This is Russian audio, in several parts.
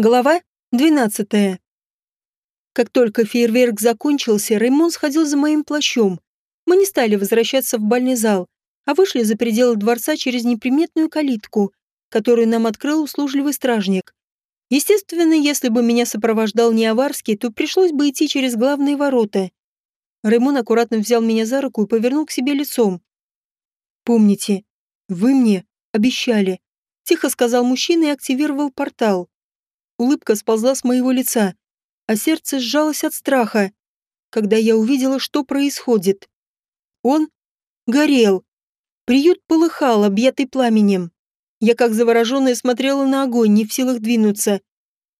Глава 12. Как только фейерверк закончился, Раймон сходил за моим плащом. Мы не стали возвращаться в бальный зал, а вышли за пределы дворца через неприметную калитку, которую нам открыл услужливый стражник. Естественно, если бы меня сопровождал не Аварский, то пришлось бы идти через главные ворота. Раймон аккуратно взял меня за руку и повернул к себе лицом. «Помните, вы мне обещали», — тихо сказал мужчина и активировал портал. Улыбка сползла с моего лица, а сердце сжалось от страха, когда я увидела, что происходит. Он горел. Приют полыхал, объятый пламенем. Я, как завороженная, смотрела на огонь, не в силах двинуться.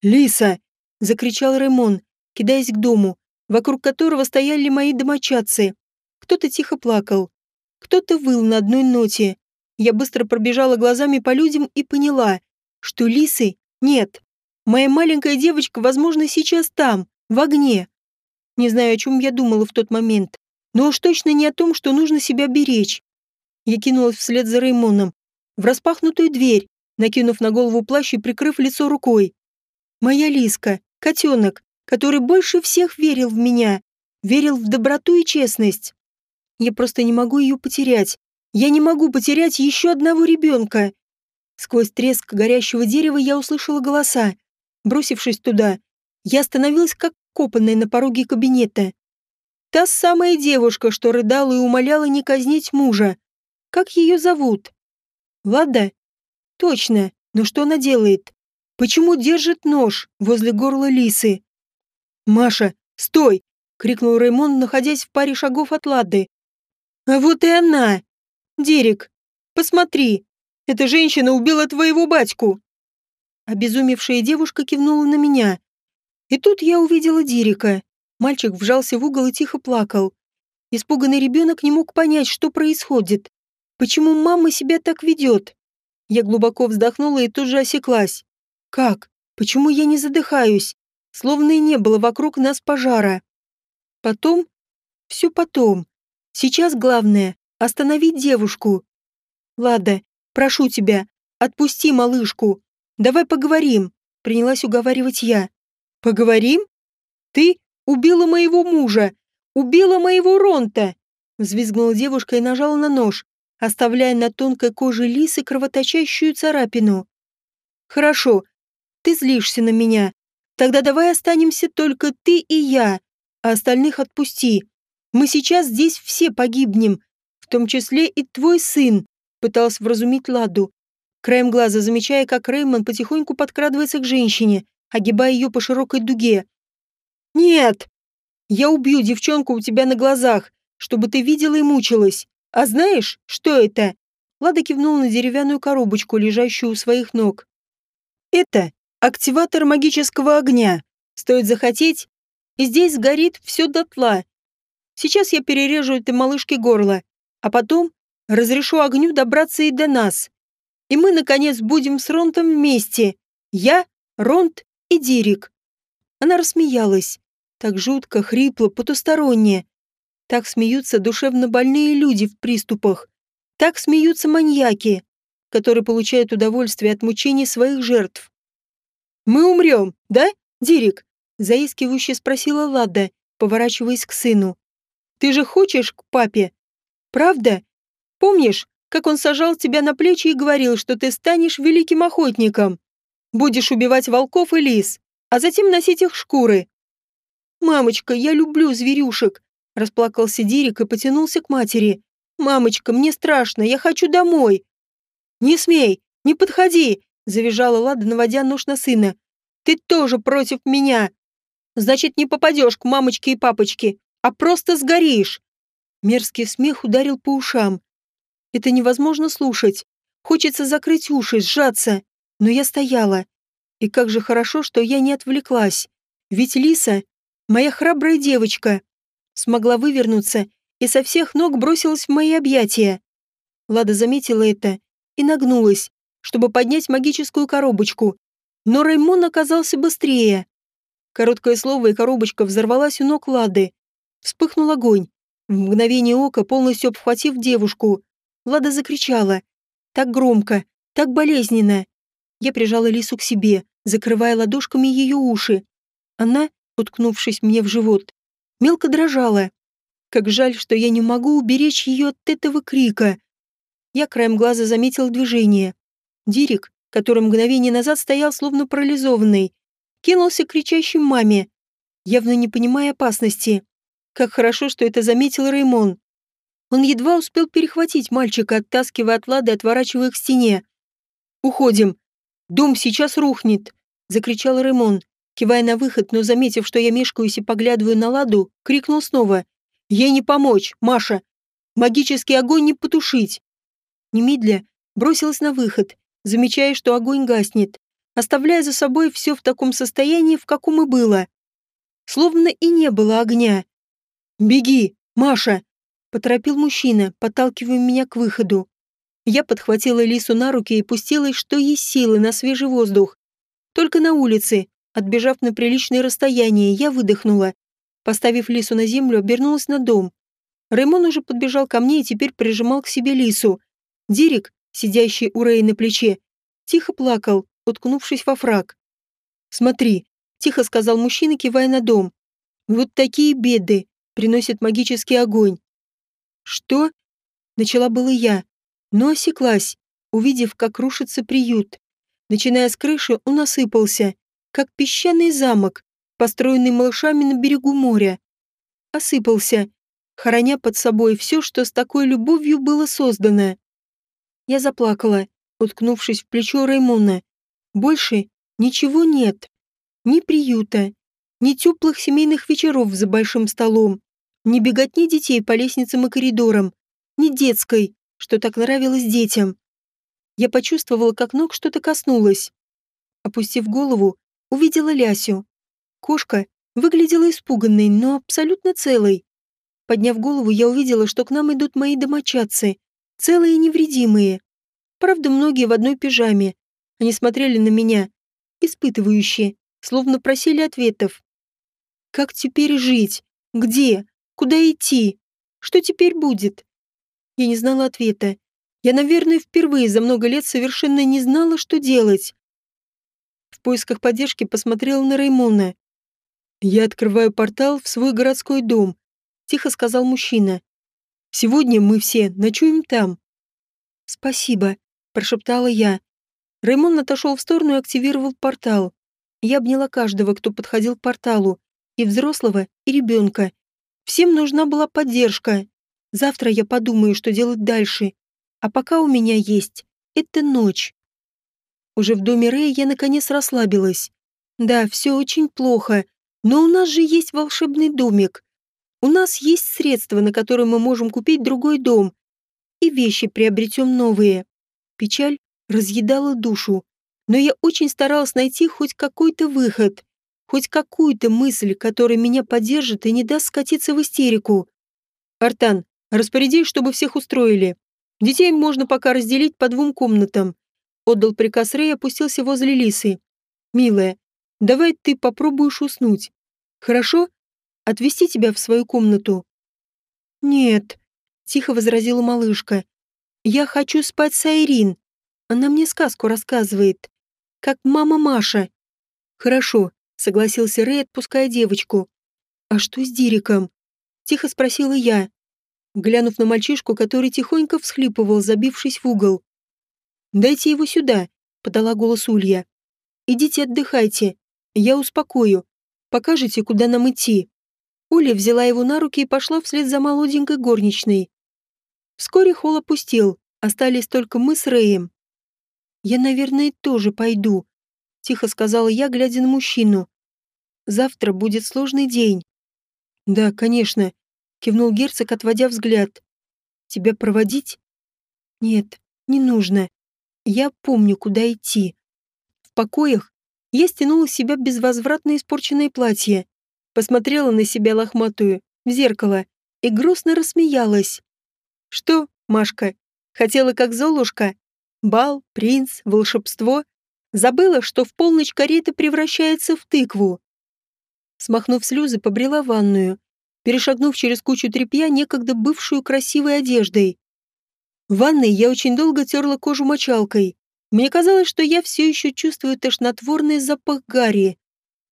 «Лиса!» — закричал Ремон, кидаясь к дому, вокруг которого стояли мои домочадцы. Кто-то тихо плакал, кто-то выл на одной ноте. Я быстро пробежала глазами по людям и поняла, что лисы нет. Моя маленькая девочка, возможно, сейчас там, в огне. Не знаю, о чем я думала в тот момент, но уж точно не о том, что нужно себя беречь. Я кинулась вслед за Реймоном, в распахнутую дверь, накинув на голову плащ и прикрыв лицо рукой. Моя Лиска, котенок, который больше всех верил в меня, верил в доброту и честность. Я просто не могу ее потерять. Я не могу потерять еще одного ребенка. Сквозь треск горящего дерева я услышала голоса. Бросившись туда, я остановилась как копанная на пороге кабинета. Та самая девушка, что рыдала и умоляла не казнить мужа. Как ее зовут? Лада? Точно, но что она делает? Почему держит нож возле горла лисы? «Маша, стой!» — крикнул Раймон, находясь в паре шагов от Лады. «А вот и она! Дерек, посмотри! Эта женщина убила твоего батьку!» Обезумевшая девушка кивнула на меня. И тут я увидела Дирика. Мальчик вжался в угол и тихо плакал. Испуганный ребенок не мог понять, что происходит. Почему мама себя так ведет? Я глубоко вздохнула и тут же осеклась. Как? Почему я не задыхаюсь? Словно и не было вокруг нас пожара. Потом? Все потом. Сейчас главное — остановить девушку. Лада, прошу тебя, отпусти малышку. Давай поговорим», — принялась уговаривать я. «Поговорим? Ты убила моего мужа, убила моего Ронта!» Взвизгнула девушка и нажала на нож, оставляя на тонкой коже лисы кровоточащую царапину. «Хорошо, ты злишься на меня. Тогда давай останемся только ты и я, а остальных отпусти. Мы сейчас здесь все погибнем, в том числе и твой сын», пытался вразумить Ладу, краем глаза замечая, как Реймон потихоньку подкрадывается к женщине, огибая ее по широкой дуге. «Нет! Я убью девчонку у тебя на глазах, чтобы ты видела и мучилась. А знаешь, что это?» Лада кивнула на деревянную коробочку, лежащую у своих ног. «Это активатор магического огня. Стоит захотеть, и здесь сгорит все дотла. Сейчас я перережу этой малышке горло, а потом разрешу огню добраться и до нас. И мы, наконец, будем с Ронтом вместе. Я, Ронт и Дирик. Она рассмеялась. Так жутко, хрипло, потусторонне. Так смеются душевно больные люди в приступах. Так смеются маньяки, которые получают удовольствие от мучений своих жертв. «Мы умрем, да, Дирик?» заискивающе спросила Лада, поворачиваясь к сыну. «Ты же хочешь к папе? Правда? Помнишь, как он сажал тебя на плечи и говорил, что ты станешь великим охотником. Будешь убивать волков и лис, а затем носить их шкуры. «Мамочка, я люблю зверюшек», — расплакался Дирик и потянулся к матери. «Мамочка, мне страшно, я хочу домой». «Не смей, не подходи», — завизжала Лада, наводя нож на сына. «Ты тоже против меня. Значит, не попадешь к мамочке и папочке, а просто сгоришь». Мерзкий смех ударил по ушам. Это невозможно слушать. Хочется закрыть уши, сжаться. Но я стояла. И как же хорошо, что я не отвлеклась. Ведь Лиса, моя храбрая девочка, смогла вывернуться и со всех ног бросилась в мои объятия. Лада заметила это и нагнулась, чтобы поднять магическую коробочку. Но Раймон оказался быстрее. Короткое слово и коробочка взорвалась у ног Лады. Вспыхнул огонь, в мгновение ока полностью обхватив девушку. Лада закричала. Так громко, так болезненно. Я прижала Лису к себе, закрывая ладошками ее уши. Она, уткнувшись мне в живот, мелко дрожала. Как жаль, что я не могу уберечь ее от этого крика. Я краем глаза заметил движение. Дирик, который мгновение назад стоял словно парализованный, кинулся к кричащей маме, явно не понимая опасности. Как хорошо, что это заметил Реймон. Он едва успел перехватить мальчика, оттаскивая от Лады, отворачивая к стене. «Уходим! Дом сейчас рухнет!» — закричал Реймон, кивая на выход, но, заметив, что я мешкаюсь и поглядываю на Ладу, крикнул снова. «Ей не помочь, Маша! Магический огонь не потушить!» Немедля бросилась на выход, замечая, что огонь гаснет, оставляя за собой все в таком состоянии, в каком и было. Словно и не было огня. «Беги, Маша!» — поторопил мужчина, подталкивая меня к выходу. Я подхватила Лису на руки и пустилась, что есть силы, на свежий воздух. Только на улице, отбежав на приличное расстояние, я выдохнула. Поставив Лису на землю, обернулась на дом. Раймон уже подбежал ко мне и теперь прижимал к себе Лису. Дирик, сидящий у Рэя на плече, тихо плакал, уткнувшись во фраг. «Смотри», — тихо сказал мужчина, кивая на дом. «Вот такие беды приносят магический огонь». «Что?» — начала было я, но осеклась, увидев, как рушится приют. Начиная с крыши, он осыпался, как песчаный замок, построенный малышами на берегу моря. Осыпался, хороня под собой все, что с такой любовью было создано. Я заплакала, уткнувшись в плечо Раймона. Больше ничего нет. Ни приюта, ни теплых семейных вечеров за большим столом, ни беготни детей по лестницам и коридорам, ни детской, что так нравилось детям. Я почувствовала, как ног что-то коснулось. Опустив голову, увидела Лясю. Кошка выглядела испуганной, но абсолютно целой. Подняв голову, я увидела, что к нам идут мои домочадцы, целые и невредимые. Правда, многие в одной пижаме. Они смотрели на меня, испытывающие, словно просили ответов. Как теперь жить? Где? Куда идти? Что теперь будет? Я не знала ответа. Я, наверное, впервые за много лет совершенно не знала, что делать. В поисках поддержки посмотрела на Раймона. «Я открываю портал в свой городской дом», — тихо сказал мужчина. «Сегодня мы все ночуем там». «Спасибо», — прошептала я. Раймон отошел в сторону и активировал портал. Я обняла каждого, кто подходил к порталу, и взрослого, и ребенка. Всем нужна была поддержка. Завтра я подумаю, что делать дальше. А пока у меня есть. Это ночь. Уже в доме Рэя я наконец расслабилась. Да, все очень плохо, но у нас же есть волшебный домик. У нас есть средства, на которые мы можем купить другой дом. И вещи приобретем новые. Печаль разъедала душу. Но я очень старалась найти хоть какой-то выход. Хоть какую-то мысль, которая меня поддержит и не даст скатиться в истерику. Артан, Распорядись, чтобы всех устроили. Детей можно пока разделить по двум комнатам. Отдал приказ Рэй и опустился возле Лисы. Милая, давай ты попробуешь уснуть. Хорошо? Отвести тебя в свою комнату. Нет, тихо возразила малышка. Я хочу спать с Айрин. Она мне сказку рассказывает. Как мама Маша. Хорошо, согласился Рэй, отпуская девочку. А что с Дириком? Тихо спросила я глянув на мальчишку, который тихонько всхлипывал, забившись в угол. «Дайте его сюда», — подала голос Улья. «Идите отдыхайте, я успокою. Покажете, куда нам идти». Оля взяла его на руки и пошла вслед за молоденькой горничной. Вскоре холл опустел, остались только мы с Рэем. «Я, наверное, тоже пойду», — тихо сказала я, глядя на мужчину. «Завтра будет сложный день». «Да, конечно», кивнул герцог, отводя взгляд. Тебя проводить? Нет, не нужно. Я помню, куда идти. В покоях я стянула себя безвозвратно испорченное платье, посмотрела на себя лохматую в зеркало и грустно рассмеялась. Что, Машка, хотела как Золушка? Бал, принц, волшебство? Забыла, что в полночь карета превращается в тыкву. Смахнув слезы, побрела ванную перешагнув через кучу тряпья, некогда бывшую красивой одеждой. В ванной я очень долго терла кожу мочалкой. Мне казалось, что я все еще чувствую тошнотворный запах гари.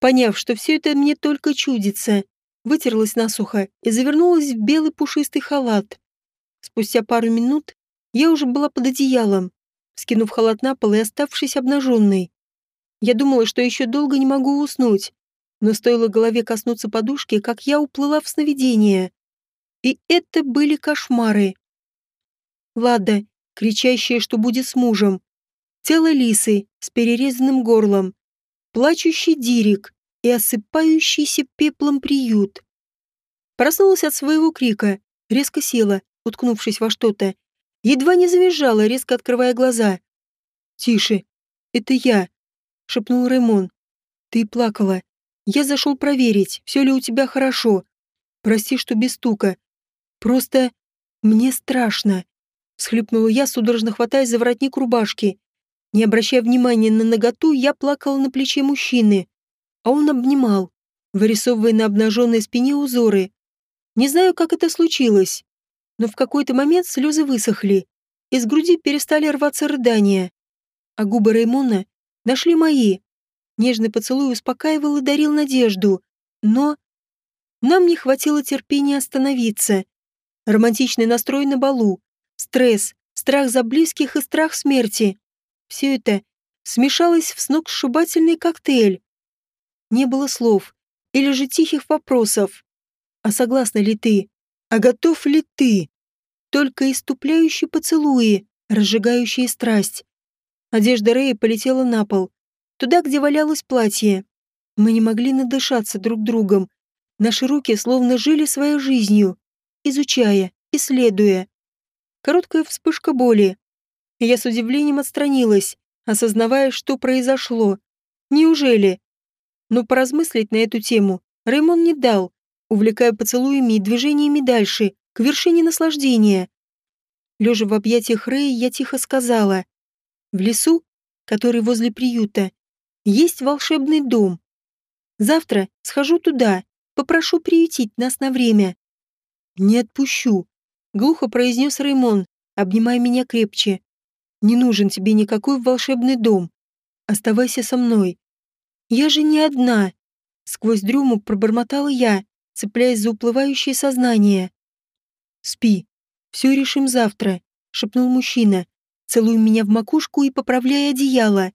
Поняв, что все это мне только чудится, вытерлась насухо и завернулась в белый пушистый халат. Спустя пару минут я уже была под одеялом, скинув халат на пол и оставшись обнаженной. Я думала, что еще долго не могу уснуть, но стоило голове коснуться подушки, как я уплыла в сновидение. И это были кошмары. Лада, кричащая, что будет с мужем. Тело лисы с перерезанным горлом. Плачущий Дирик и осыпающийся пеплом приют. Проснулась от своего крика, резко села, уткнувшись во что-то. Едва не завизжала, резко открывая глаза. «Тише, это я», — шепнул Ремон. «Ты плакала. Я зашел проверить, все ли у тебя хорошо. Прости, что без стука. Просто мне страшно», — схлипнула я, судорожно хватаясь за воротник рубашки. Не обращая внимания на наготу, я плакала на плече мужчины, а он обнимал, вырисовывая на обнаженной спине узоры. Не знаю, как это случилось, но в какой-то момент слезы высохли, из груди перестали рваться рыдания, а губы Реймона нашли мои. Нежный поцелуй успокаивал и дарил надежду, но... Нам не хватило терпения остановиться. Романтичный настрой на балу, стресс, страх за близких и страх смерти. Все это смешалось в сногсшибательный коктейль. Не было слов или же тихих вопросов. А согласна ли ты? А готов ли ты? Только иступляющие поцелуи, разжигающие страсть. Одежда Рэя полетела на пол, туда, где валялось платье. Мы не могли надышаться друг другом. Наши руки словно жили своей жизнью, изучая, исследуя. Короткая вспышка боли. Я с удивлением отстранилась, осознавая, что произошло. Неужели? Но поразмыслить на эту тему Реймон не дал увлекая поцелуями и движениями дальше, к вершине наслаждения. Лежа в объятиях Рэя, я тихо сказала. В лесу, который возле приюта, есть волшебный дом. Завтра схожу туда, попрошу приютить нас на время. Не отпущу, глухо произнес Реймон, обнимая меня крепче. Не нужен тебе никакой волшебный дом. Оставайся со мной. Я же не одна. Сквозь дрему пробормотала я, цепляясь за уплывающее сознание. «Спи. Все решим завтра», — шепнул мужчина, целуя меня в макушку и поправляя одеяло.